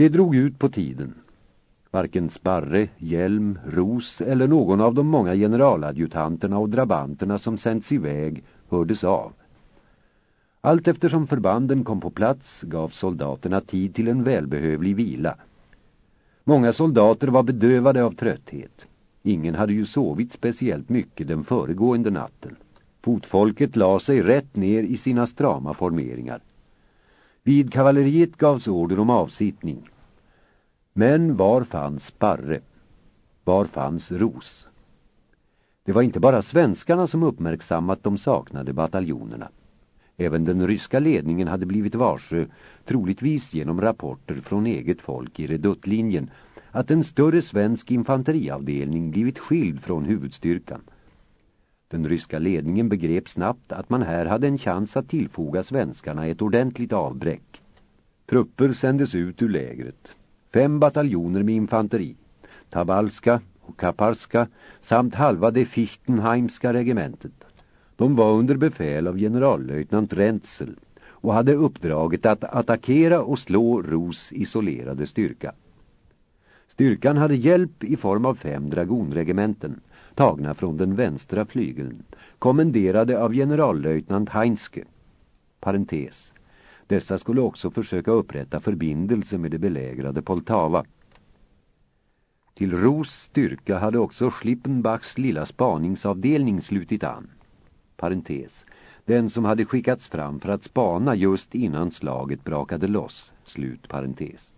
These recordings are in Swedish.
Det drog ut på tiden. Varken Sparre, Hjelm, Ros eller någon av de många generaladjutanterna och drabanterna som sänds iväg hördes av. Allt eftersom förbanden kom på plats gav soldaterna tid till en välbehövlig vila. Många soldater var bedövade av trötthet. Ingen hade ju sovit speciellt mycket den föregående natten. Fotfolket la sig rätt ner i sina strama formeringar. Vid kavalleriet gavs order om avsittning. Men var fanns Sparre? Var fanns Ros? Det var inte bara svenskarna som uppmärksammat de saknade bataljonerna. Även den ryska ledningen hade blivit varse, troligtvis genom rapporter från eget folk i reduttlinjen, att en större svensk infanteriavdelning blivit skild från huvudstyrkan. Den ryska ledningen begrep snabbt att man här hade en chans att tillfoga svenskarna ett ordentligt avbräck. Trupper sändes ut ur lägret. Fem bataljoner med infanteri, Tabalska och Kaparska samt halva det Fichtenheimska regementet. De var under befäl av generallöjtnant Rentzel och hade uppdraget att attackera och slå Ros isolerade styrka. Styrkan hade hjälp i form av fem dragonregementen tagna från den vänstra flygeln, kommenderade av generallöjtnant Heinske. Parentes. Dessa skulle också försöka upprätta förbindelse med det belägrade Poltava. Till Ros styrka hade också Schlippenbachs lilla spaningsavdelning slutit an. Parentes. Den som hade skickats fram för att spana just innan slaget brakade loss. Slut parentes.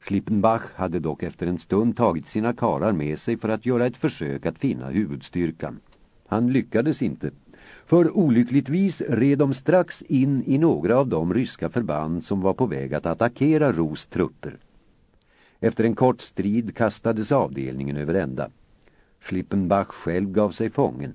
Schlippenbach hade dock efter en stund tagit sina karar med sig för att göra ett försök att finna huvudstyrkan. Han lyckades inte. För olyckligtvis red de strax in i några av de ryska förband som var på väg att attackera Ros trupper. Efter en kort strid kastades avdelningen över ända. Schlippenbach själv gav sig fången.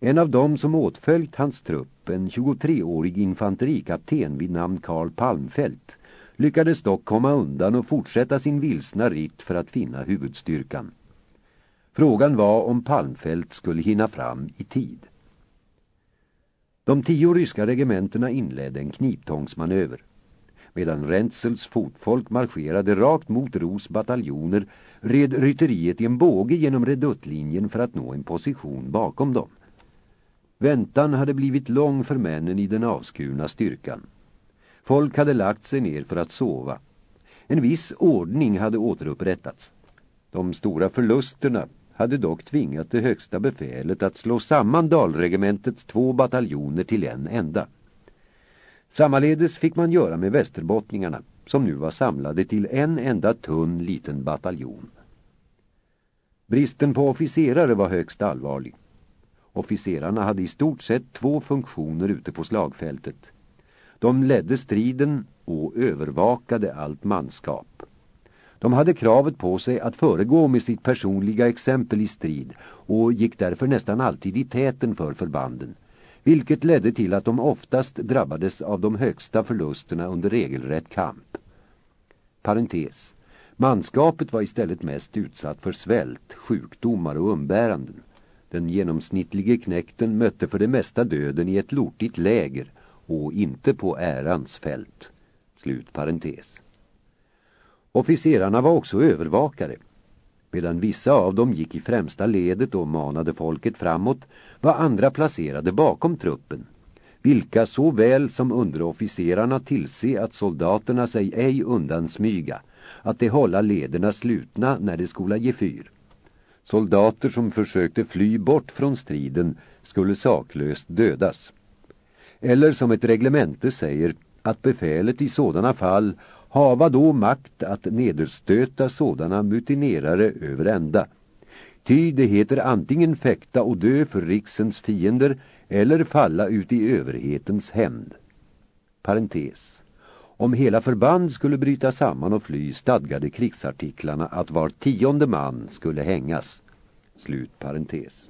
En av dem som åtföljt hans trupp, en 23-årig infanterikapten vid namn Karl Palmfält, lyckades dock komma undan och fortsätta sin vilsna ritt för att finna huvudstyrkan. Frågan var om Palmfält skulle hinna fram i tid. De tio ryska regementerna inledde en kniptångsmanöver. Medan Rentzels fotfolk marscherade rakt mot Ros bataljoner red rytteriet i en båge genom reduttlinjen för att nå en position bakom dem. Väntan hade blivit lång för männen i den avskurna styrkan. Folk hade lagt sig ner för att sova. En viss ordning hade återupprättats. De stora förlusterna hade dock tvingat det högsta befälet att slå samman dalregementets två bataljoner till en enda. Sammaledes fick man göra med västerbottningarna som nu var samlade till en enda tunn liten bataljon. Bristen på officerare var högst allvarlig. Officerarna hade i stort sett två funktioner ute på slagfältet. De ledde striden och övervakade allt manskap. De hade kravet på sig att föregå med sitt personliga exempel i strid och gick därför nästan alltid i täten för förbanden, vilket ledde till att de oftast drabbades av de högsta förlusterna under regelrätt kamp. Parentes. Manskapet var istället mest utsatt för svält, sjukdomar och umbäranden. Den genomsnittlige knäkten mötte för det mesta döden i ett lortigt läger och inte på ärans fält. Slut parentes. Officerarna var också övervakare. Medan vissa av dem gick i främsta ledet och manade folket framåt var andra placerade bakom truppen. Vilka så väl som underofficerarna tillse att soldaterna sig ej undansmyga, att de hålla lederna slutna när de skola ge fyr. Soldater som försökte fly bort från striden skulle saklöst dödas. Eller som ett reglemente säger att befälet i sådana fall hava då makt att nederstöta sådana mutinerare över ända. Ty det heter antingen fäkta och dö för riksens fiender eller falla ut i överhetens hämnd. Parentes. Om hela förband skulle bryta samman och fly stadgade krigsartiklarna att var tionde man skulle hängas. Slut parentes.